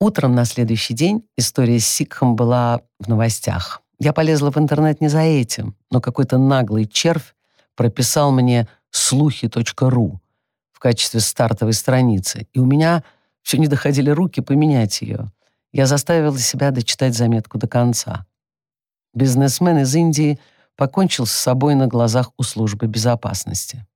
Утром на следующий день история с Сикхом была в новостях. Я полезла в интернет не за этим, но какой-то наглый червь прописал мне слухи.ру в качестве стартовой страницы, и у меня все не доходили руки поменять ее. Я заставила себя дочитать заметку до конца. Бизнесмен из Индии покончил с собой на глазах у службы безопасности.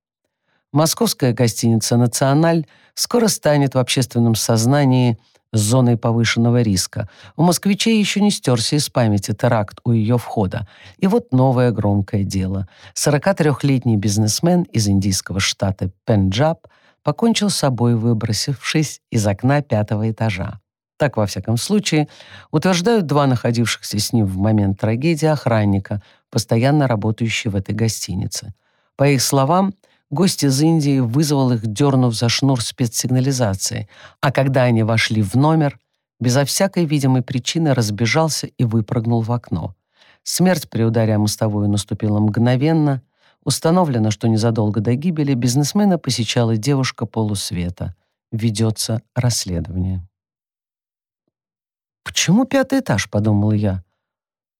Московская гостиница «Националь» скоро станет в общественном сознании зоной повышенного риска. У москвичей еще не стерся из памяти теракт у ее входа. И вот новое громкое дело. 43-летний бизнесмен из индийского штата Пенджаб покончил с собой, выбросившись из окна пятого этажа. Так, во всяком случае, утверждают два находившихся с ним в момент трагедии охранника, постоянно работающие в этой гостинице. По их словам, гость из Индии вызвал их, дернув за шнур спецсигнализации, а когда они вошли в номер, безо всякой видимой причины разбежался и выпрыгнул в окно. Смерть при ударе о мостовую наступила мгновенно. Установлено, что незадолго до гибели бизнесмена посещала девушка полусвета. Ведется расследование. «Почему пятый этаж?» — подумал я.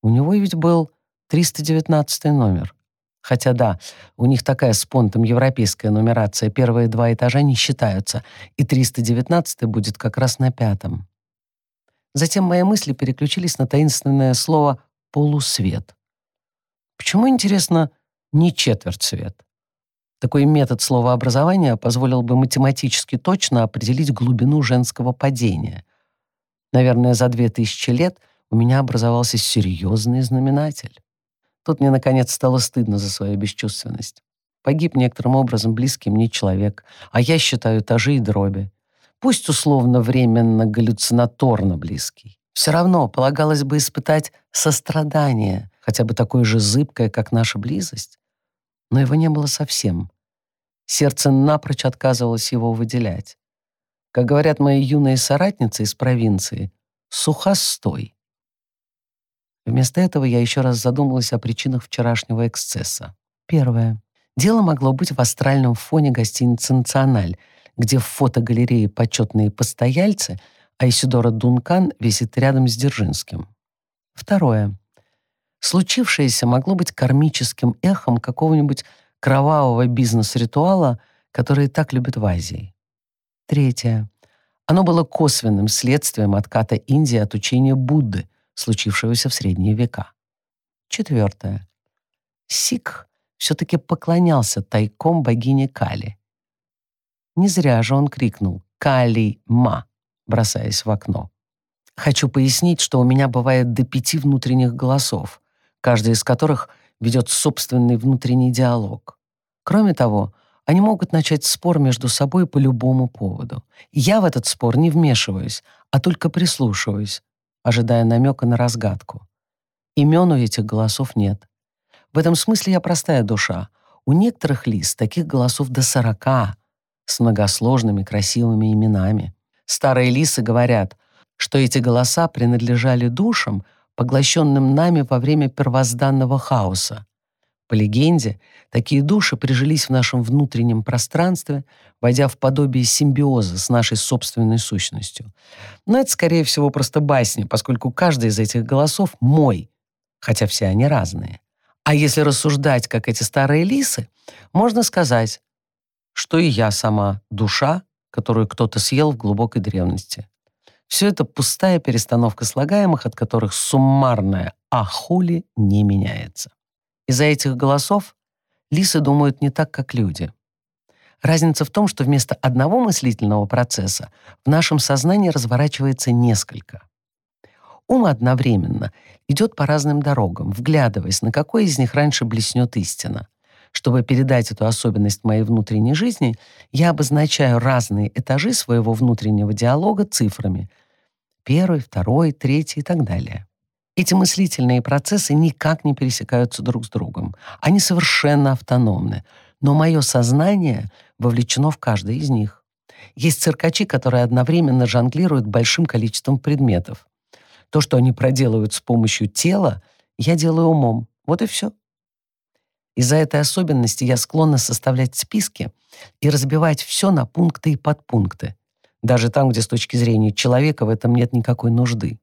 «У него ведь был 319 номер. Хотя да, у них такая с понтом европейская нумерация. Первые два этажа не считаются, и 319 будет как раз на пятом. Затем мои мысли переключились на таинственное слово «полусвет». Почему, интересно, не четверть свет? Такой метод словообразования позволил бы математически точно определить глубину женского падения. Наверное, за две тысячи лет у меня образовался серьезный знаменатель. Тут мне, наконец, стало стыдно за свою бесчувственность. Погиб некоторым образом близкий мне человек, а я считаю этажи и дроби. Пусть условно временно галлюцинаторно близкий. Все равно полагалось бы испытать сострадание, хотя бы такое же зыбкое, как наша близость. Но его не было совсем. Сердце напрочь отказывалось его выделять. Как говорят мои юные соратницы из провинции, сухостой. Вместо этого я еще раз задумалась о причинах вчерашнего эксцесса. Первое. Дело могло быть в астральном фоне гостиницы «Националь», где в фотогалерее почетные постояльцы, а Исидора Дункан висит рядом с Дзержинским. Второе. Случившееся могло быть кармическим эхом какого-нибудь кровавого бизнес-ритуала, который так любят в Азии. Третье. Оно было косвенным следствием отката Индии от учения Будды — случившегося в средние века. Четвертое. Сикх все-таки поклонялся тайком богине Кали. Не зря же он крикнул «Кали-ма», бросаясь в окно. Хочу пояснить, что у меня бывает до пяти внутренних голосов, каждый из которых ведет собственный внутренний диалог. Кроме того, они могут начать спор между собой по любому поводу. Я в этот спор не вмешиваюсь, а только прислушиваюсь, ожидая намека на разгадку. Имен у этих голосов нет. В этом смысле я простая душа. У некоторых лис таких голосов до сорока, с многосложными красивыми именами. Старые лисы говорят, что эти голоса принадлежали душам, поглощенным нами во время первозданного хаоса, по легенде, такие души прижились в нашем внутреннем пространстве, войдя в подобие симбиоза с нашей собственной сущностью. Но это, скорее всего, просто басни, поскольку каждый из этих голосов мой, хотя все они разные. А если рассуждать, как эти старые лисы, можно сказать, что и я сама душа, которую кто-то съел в глубокой древности. Все это пустая перестановка слагаемых, от которых суммарная «ахули» не меняется. Из-за этих голосов лисы думают не так, как люди. Разница в том, что вместо одного мыслительного процесса в нашем сознании разворачивается несколько. Ум одновременно идет по разным дорогам, вглядываясь, на какой из них раньше блеснет истина. Чтобы передать эту особенность моей внутренней жизни, я обозначаю разные этажи своего внутреннего диалога цифрами. Первый, второй, третий и так далее. Эти мыслительные процессы никак не пересекаются друг с другом. Они совершенно автономны. Но мое сознание вовлечено в каждый из них. Есть циркачи, которые одновременно жонглируют большим количеством предметов. То, что они проделывают с помощью тела, я делаю умом. Вот и все. Из-за этой особенности я склонна составлять списки и разбивать все на пункты и подпункты. даже там, где с точки зрения человека в этом нет никакой нужды.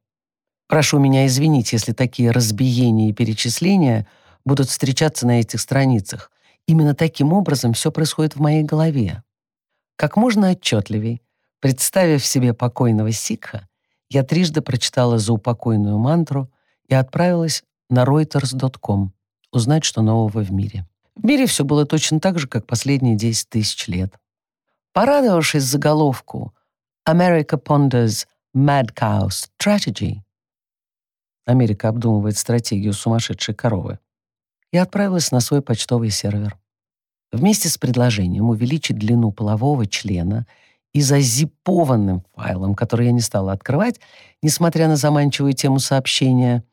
Прошу меня извинить, если такие разбиения и перечисления будут встречаться на этих страницах. Именно таким образом все происходит в моей голове. Как можно отчетливей, представив себе покойного сикха, я трижды прочитала заупокойную мантру и отправилась на reuters.com узнать, что нового в мире. В мире все было точно так же, как последние 10 тысяч лет. Порадовавшись заголовку «America ponders Mad Cow Strategy» Америка обдумывает стратегию сумасшедшей коровы, я отправилась на свой почтовый сервер. Вместе с предложением увеличить длину полового члена и зазипованным файлом, который я не стала открывать, несмотря на заманчивую тему сообщения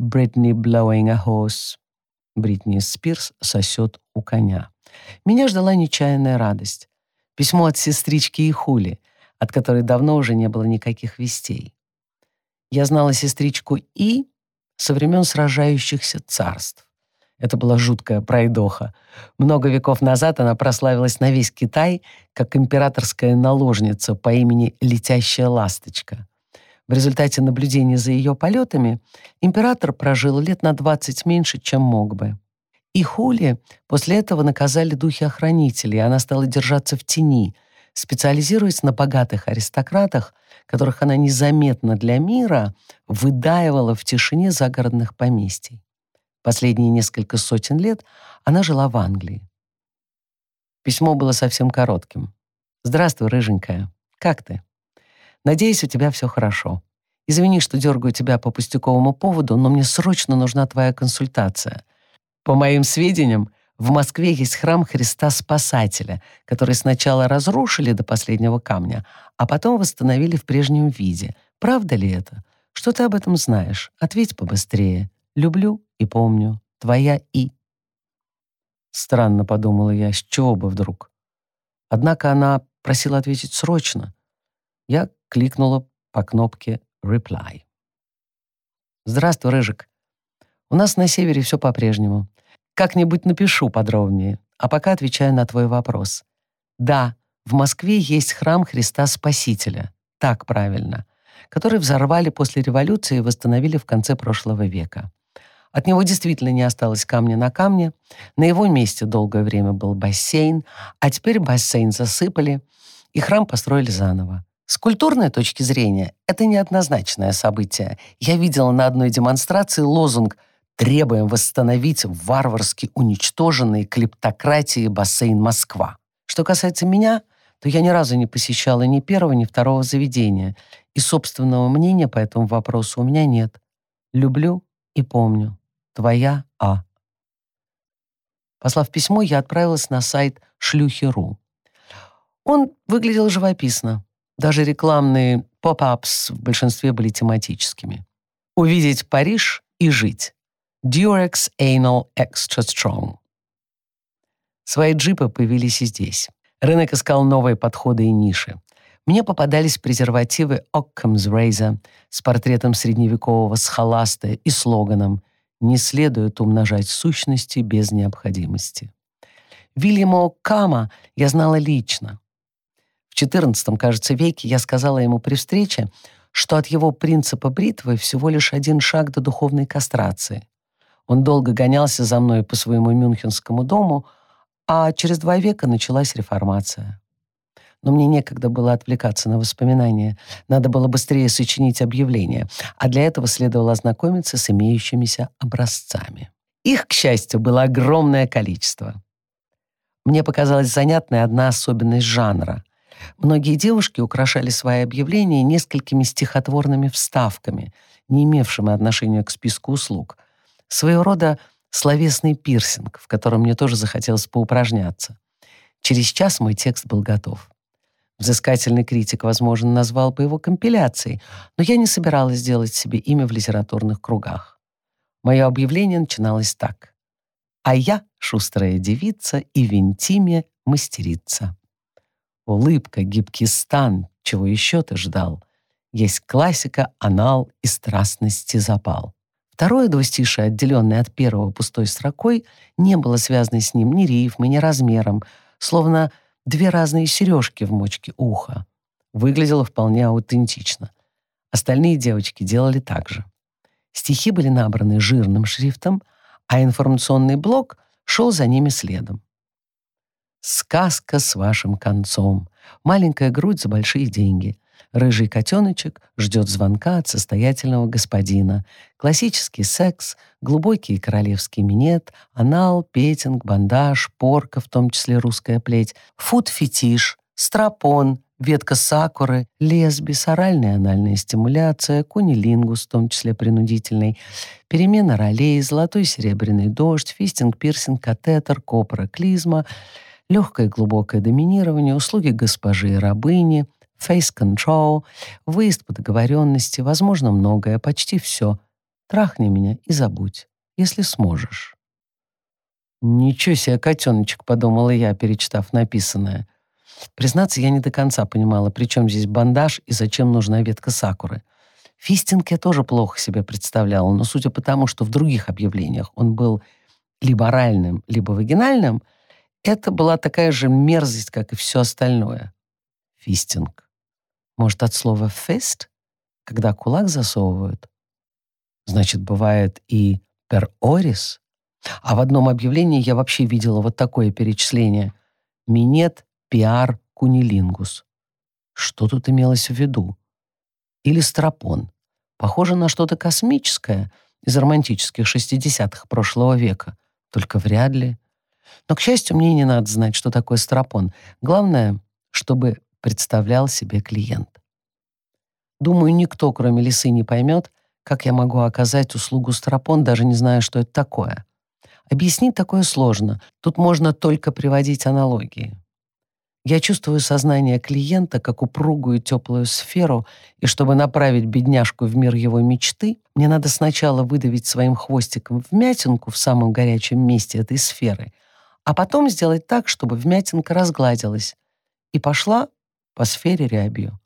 «Britney blowing a horse» Бритни Спирс сосет у коня. Меня ждала нечаянная радость. Письмо от сестрички Ихули, от которой давно уже не было никаких вестей. Я знала сестричку И со времен сражающихся царств. Это была жуткая пройдоха. Много веков назад она прославилась на весь Китай как императорская наложница по имени Летящая ласточка. В результате наблюдения за ее полетами император прожил лет на 20 меньше, чем мог бы. И Хули после этого наказали духи-охранители, и она стала держаться в тени, специализируясь на богатых аристократах, которых она незаметно для мира выдаивала в тишине загородных поместий. Последние несколько сотен лет она жила в Англии. Письмо было совсем коротким. «Здравствуй, рыженькая. Как ты? Надеюсь, у тебя все хорошо. Извини, что дергаю тебя по пустяковому поводу, но мне срочно нужна твоя консультация. По моим сведениям, в Москве есть храм Христа Спасателя, который сначала разрушили до последнего камня, а потом восстановили в прежнем виде. Правда ли это? Что ты об этом знаешь? Ответь побыстрее. Люблю и помню. Твоя И. Странно, подумала я, с чего бы вдруг. Однако она просила ответить срочно. Я кликнула по кнопке «Reply». «Здравствуй, Рыжик. У нас на севере все по-прежнему. Как-нибудь напишу подробнее, а пока отвечаю на твой вопрос. Да, в Москве есть храм Христа Спасителя, так правильно, который взорвали после революции и восстановили в конце прошлого века. От него действительно не осталось камня на камне. На его месте долгое время был бассейн, а теперь бассейн засыпали, и храм построили заново. С культурной точки зрения это неоднозначное событие. Я видела на одной демонстрации лозунг «Требуем восстановить варварски уничтоженный клептократии бассейн Москва». Что касается меня, то я ни разу не посещала ни первого, ни второго заведения, и собственного мнения по этому вопросу у меня нет. Люблю и помню. Твоя А. Послав письмо, я отправилась на сайт шлюхи.ру. Он выглядел живописно. Даже рекламные поп-апс в большинстве были тематическими. Увидеть Париж и жить. Durex Anal Extra Strong. Свои джипы появились и здесь. Рынок искал новые подходы и ниши. Мне попадались презервативы Occam's Razor с портретом средневекового схоласта и слоганом не следует умножать сущности без необходимости. Вильяма Оккама я знала лично. В XIV, кажется, веке я сказала ему при встрече, что от его принципа бритвы всего лишь один шаг до духовной кастрации. Он долго гонялся за мной по своему мюнхенскому дому, а через два века началась реформация но мне некогда было отвлекаться на воспоминания. Надо было быстрее сочинить объявление, а для этого следовало ознакомиться с имеющимися образцами. Их, к счастью, было огромное количество. Мне показалась занятной одна особенность жанра. Многие девушки украшали свои объявления несколькими стихотворными вставками, не имевшими отношения к списку услуг. Своего рода словесный пирсинг, в котором мне тоже захотелось поупражняться. Через час мой текст был готов. Взыскательный критик, возможно, назвал бы его компиляцией, но я не собиралась делать себе имя в литературных кругах. Мое объявление начиналось так. «А я, шустрая девица, и в интиме мастерица». Улыбка, гибкий стан, чего еще ты ждал? Есть классика, анал и страстности запал. Второе двустишее, отделенное от первого пустой строкой, не было связано с ним ни рифмой, ни размером, словно две разные сережки в мочке уха. выглядело вполне аутентично. Остальные девочки делали так же. Стихи были набраны жирным шрифтом, а информационный блок шел за ними следом. «Сказка с вашим концом», «Маленькая грудь за большие деньги», «Рыжий котеночек ждет звонка от состоятельного господина», «Классический секс», «Глубокий королевский минет», «Анал», «Петинг», «Бандаж», «Порка», в том числе русская плеть, «Фуд-фетиш», «Страпон», ветка сакуры, лесбис, оральная анальная стимуляция, кунилингус, в том числе принудительный, перемена ролей, золотой серебряный дождь, фистинг, пирсинг, катетер, копра, клизма, легкое глубокое доминирование, услуги госпожи и рабыни, face control, выезд по договоренности, возможно, многое, почти все. Трахни меня и забудь, если сможешь. «Ничего себе, котеночек», — подумала я, перечитав написанное. Признаться, я не до конца понимала, при чем здесь бандаж и зачем нужна ветка сакуры. Фистинг я тоже плохо себе представляла, но судя по тому, что в других объявлениях он был либо оральным, либо вагинальным, это была такая же мерзость, как и все остальное. Фистинг. Может, от слова «fist», когда кулак засовывают? Значит, бывает и «per oris». А в одном объявлении я вообще видела вот такое перечисление. «Минет пиар кунилингус. Что тут имелось в виду? Или стропон. Похоже на что-то космическое из романтических 60-х прошлого века. Только вряд ли. Но, к счастью, мне не надо знать, что такое стропон. Главное, чтобы представлял себе клиент. Думаю, никто, кроме лисы, не поймет, как я могу оказать услугу стропон, даже не зная, что это такое. Объяснить такое сложно. Тут можно только приводить аналогии. Я чувствую сознание клиента как упругую теплую сферу, и чтобы направить бедняжку в мир его мечты, мне надо сначала выдавить своим хвостиком вмятинку в самом горячем месте этой сферы, а потом сделать так, чтобы вмятинка разгладилась и пошла по сфере рябью.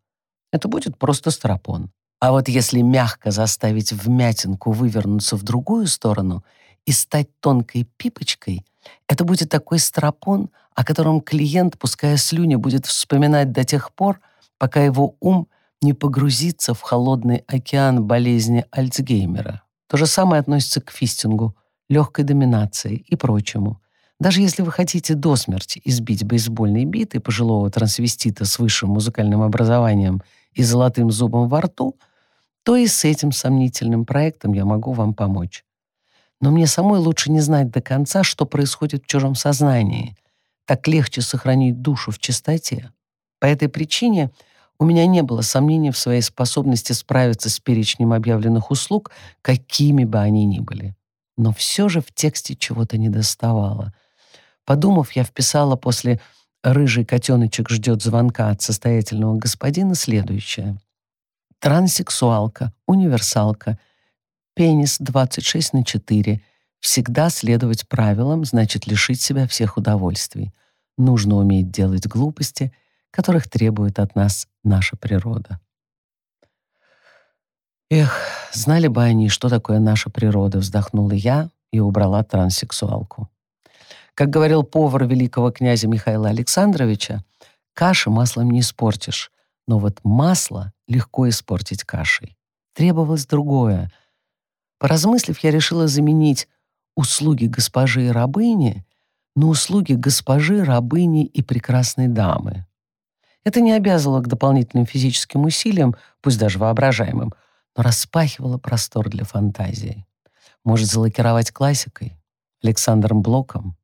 Это будет просто стропон. А вот если мягко заставить вмятинку вывернуться в другую сторону и стать тонкой пипочкой, это будет такой стропон — о котором клиент, пуская слюни, будет вспоминать до тех пор, пока его ум не погрузится в холодный океан болезни Альцгеймера. То же самое относится к фистингу, легкой доминации и прочему. Даже если вы хотите до смерти избить бейсбольной битой пожилого трансвестита с высшим музыкальным образованием и золотым зубом во рту, то и с этим сомнительным проектом я могу вам помочь. Но мне самой лучше не знать до конца, что происходит в чужом сознании, так легче сохранить душу в чистоте. По этой причине у меня не было сомнений в своей способности справиться с перечнем объявленных услуг, какими бы они ни были. Но все же в тексте чего-то недоставало. Подумав, я вписала после «рыжий котеночек ждет звонка от состоятельного господина» следующее. Транссексуалка, универсалка, пенис 26 на 4, Всегда следовать правилам значит лишить себя всех удовольствий. Нужно уметь делать глупости, которых требует от нас наша природа. Эх, знали бы они, что такое наша природа, вздохнула я и убрала транссексуалку. Как говорил повар великого князя Михаила Александровича, каши маслом не испортишь, но вот масло легко испортить кашей. Требовалось другое. Поразмыслив, я решила заменить услуги госпожи и рабыни на услуги госпожи, рабыни и прекрасной дамы. Это не обязывало к дополнительным физическим усилиям, пусть даже воображаемым, но распахивало простор для фантазии. Может залакировать классикой, Александром Блоком.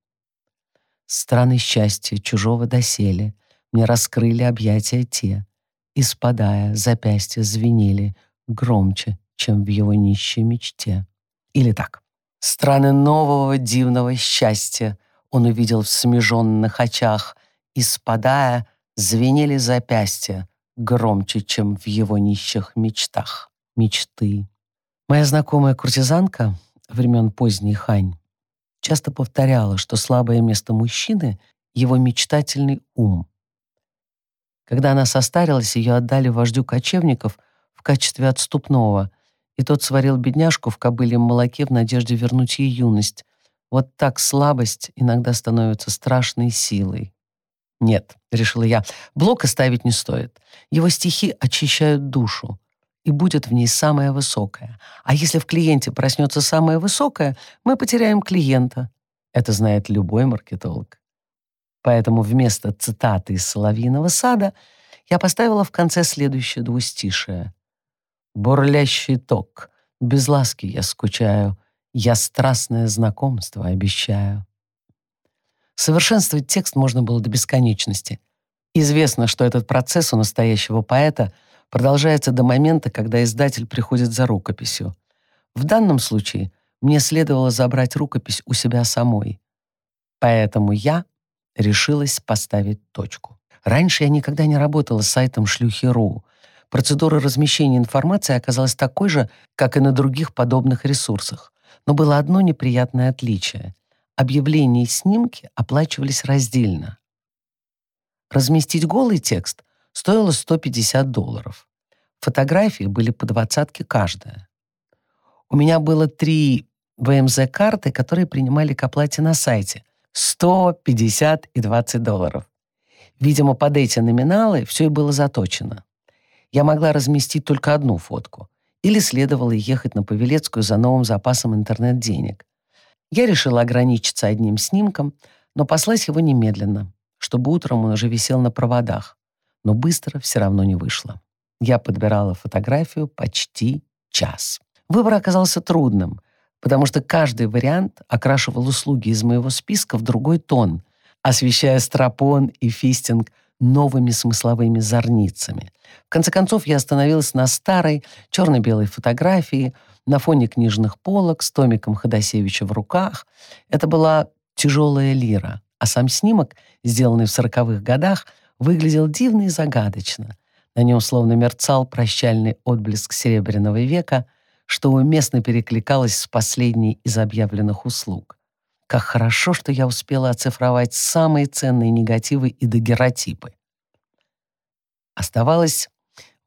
Страны счастья чужого доселе мне раскрыли объятия те, и, спадая, запястья звенели громче, чем в его нищей мечте. Или так. Страны нового дивного счастья он увидел в смеженных очах, и, спадая, звенели запястья громче, чем в его нищих мечтах. Мечты. Моя знакомая куртизанка времен поздней Хань часто повторяла, что слабое место мужчины — его мечтательный ум. Когда она состарилась, ее отдали вождю кочевников в качестве отступного — и тот сварил бедняжку в кобылем молоке в надежде вернуть ей юность. Вот так слабость иногда становится страшной силой. Нет, решила я, блока ставить не стоит. Его стихи очищают душу, и будет в ней самое высокое. А если в клиенте проснется самое высокое, мы потеряем клиента. Это знает любой маркетолог. Поэтому вместо цитаты из «Соловьиного сада» я поставила в конце следующее двустишее. «Бурлящий ток, без ласки я скучаю, я страстное знакомство обещаю». Совершенствовать текст можно было до бесконечности. Известно, что этот процесс у настоящего поэта продолжается до момента, когда издатель приходит за рукописью. В данном случае мне следовало забрать рукопись у себя самой. Поэтому я решилась поставить точку. Раньше я никогда не работала с сайтом шлюхи.ру. Процедура размещения информации оказалась такой же, как и на других подобных ресурсах. Но было одно неприятное отличие объявления и снимки оплачивались раздельно. Разместить голый текст стоило 150 долларов. Фотографии были по двадцатке каждая. У меня было три ВМЗ-карты, которые принимали к оплате на сайте. 100, 50 и 20 долларов. Видимо, под эти номиналы все и было заточено. Я могла разместить только одну фотку. Или следовало ехать на Павелецкую за новым запасом интернет-денег. Я решила ограничиться одним снимком, но послать его немедленно, чтобы утром он уже висел на проводах. Но быстро все равно не вышло. Я подбирала фотографию почти час. Выбор оказался трудным, потому что каждый вариант окрашивал услуги из моего списка в другой тон, освещая стропон и фистинг новыми смысловыми зорницами. В конце концов, я остановилась на старой черно-белой фотографии — на фоне книжных полок с томиком Ходосевича в руках. Это была тяжелая лира, а сам снимок, сделанный в сороковых годах, выглядел дивно и загадочно. На нем словно мерцал прощальный отблеск Серебряного века, что уместно перекликалось с последней из объявленных услуг. Как хорошо, что я успела оцифровать самые ценные негативы и дагеротипы. Оставалось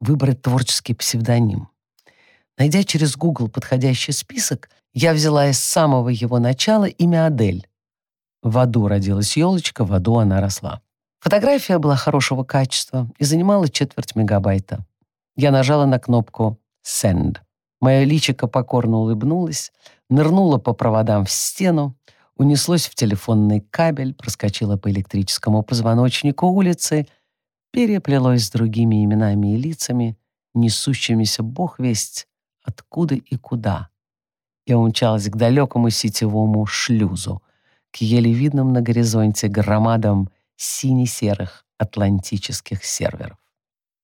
выбрать творческий псевдоним. Найдя через Google подходящий список, я взяла из самого его начала имя Адель. В аду родилась елочка, в аду она росла. Фотография была хорошего качества и занимала четверть мегабайта. Я нажала на кнопку «Send». Мое личико покорно улыбнулось, нырнуло по проводам в стену, унеслось в телефонный кабель, проскочило по электрическому позвоночнику улицы, переплелось с другими именами и лицами, несущимися бог весть откуда и куда. Я умчалась к далекому сетевому шлюзу, к еле видным на горизонте громадам сине-серых атлантических серверов.